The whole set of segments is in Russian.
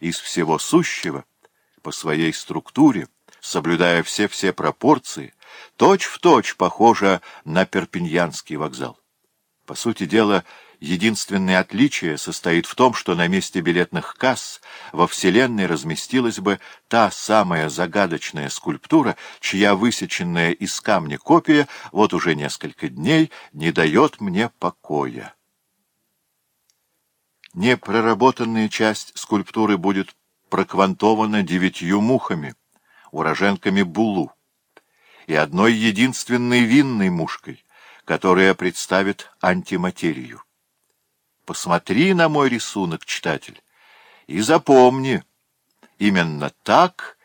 из всего сущего, по своей структуре, соблюдая все-все пропорции, точь-в-точь точь похожа на Перпиньянский вокзал. По сути дела, единственное отличие состоит в том, что на месте билетных касс во Вселенной разместилась бы та самая загадочная скульптура, чья высеченная из камня копия вот уже несколько дней не дает мне покоя. Непроработанная часть скульптуры будет проквантована девятью мухами, уроженками Булу, и одной единственной винной мушкой, которая представит антиматерию. Посмотри на мой рисунок, читатель, и запомни, именно так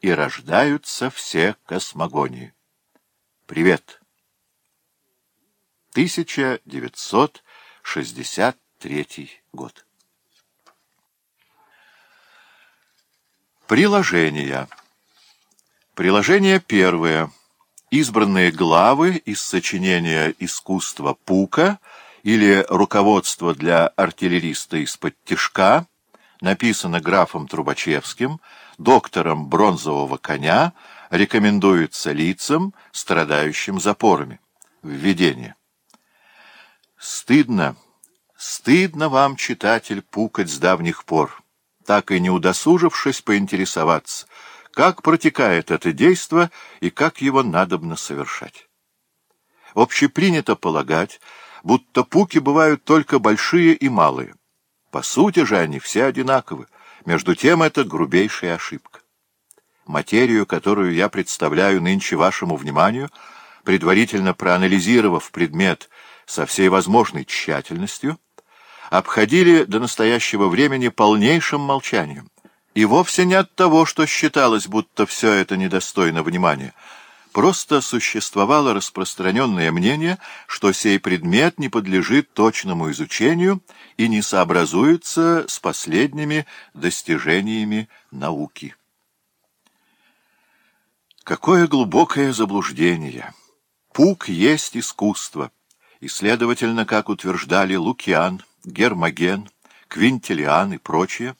и рождаются все космогонии. Привет! 1963 год. Приложения. Приложение первое. Избранные главы из сочинения «Искусство пука» или «Руководство для артиллериста из-под тишка», написано графом Трубачевским, доктором бронзового коня, рекомендуется лицам, страдающим запорами. Введение. Стыдно, стыдно вам, читатель, пукать с давних пор так и не удосужившись поинтересоваться, как протекает это действо и как его надобно совершать. Общепринято полагать, будто пуки бывают только большие и малые. По сути же они все одинаковы, между тем это грубейшая ошибка. Материю, которую я представляю нынче вашему вниманию, предварительно проанализировав предмет со всей возможной тщательностью, обходили до настоящего времени полнейшим молчанием. И вовсе не от того, что считалось, будто все это недостойно внимания. Просто существовало распространенное мнение, что сей предмет не подлежит точному изучению и не сообразуется с последними достижениями науки. Какое глубокое заблуждение! Пук есть искусство, и, следовательно, как утверждали Лукиан – Гермоген, Квинтилиан и прочее,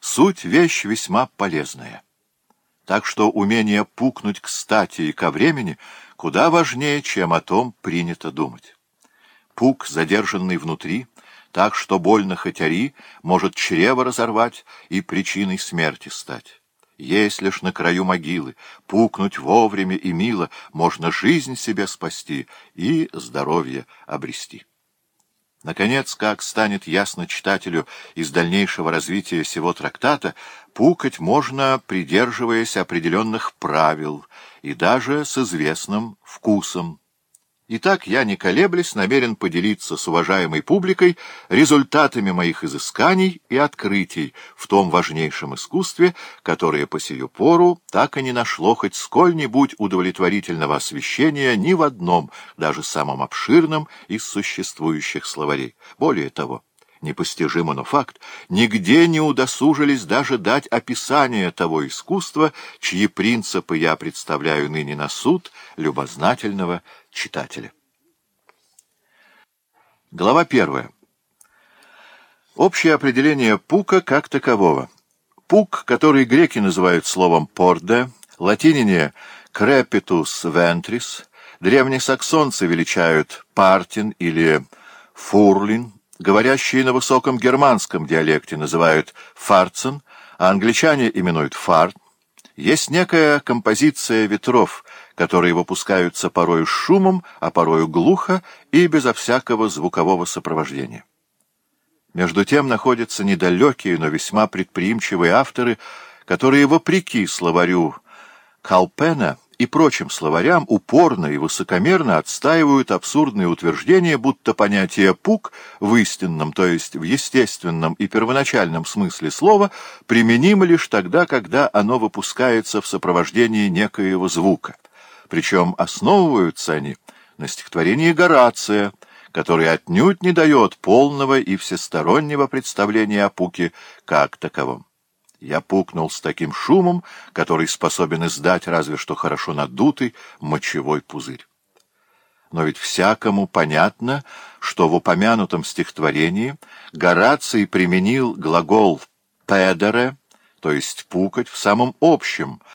суть вещь весьма полезная. Так что умение пукнуть кстати и ко времени куда важнее, чем о том принято думать. Пук, задержанный внутри, так что больно хоть ори, может чрево разорвать и причиной смерти стать. Есть лишь на краю могилы, пукнуть вовремя и мило, можно жизнь себе спасти и здоровье обрести. Наконец, как станет ясно читателю из дальнейшего развития всего трактата, пукать можно, придерживаясь определенных правил и даже с известным вкусом. Итак, я, не колеблясь, намерен поделиться с уважаемой публикой результатами моих изысканий и открытий в том важнейшем искусстве, которое по сию пору так и не нашло хоть сколь-нибудь удовлетворительного освещения ни в одном, даже самом обширном из существующих словарей. Более того, непостижимо, но факт, нигде не удосужились даже дать описание того искусства, чьи принципы я представляю ныне на суд любознательного читателя. Глава первая. Общее определение пука как такового. Пук, который греки называют словом «порде», латинине «крепитус вентрис», древнесаксонцы величают «партин» или «фурлин», говорящие на высоком германском диалекте называют «фарцен», а англичане именуют «фарт», есть некая композиция ветров, которые выпускаются порою с шумом, а порою глухо и безо всякого звукового сопровождения. Между тем находятся недалекие, но весьма предприимчивые авторы, которые, вопреки словарю Калпена, и прочим словарям упорно и высокомерно отстаивают абсурдные утверждения, будто понятие «пук» в истинном, то есть в естественном и первоначальном смысле слова, применимо лишь тогда, когда оно выпускается в сопровождении некоего звука. Причем основываются они на стихотворении Горация, который отнюдь не дает полного и всестороннего представления о пуке как таковом. Я пукнул с таким шумом, который способен издать разве что хорошо надутый мочевой пузырь. Но ведь всякому понятно, что в упомянутом стихотворении Гораций применил глагол «педере», то есть «пукать» в самом общем,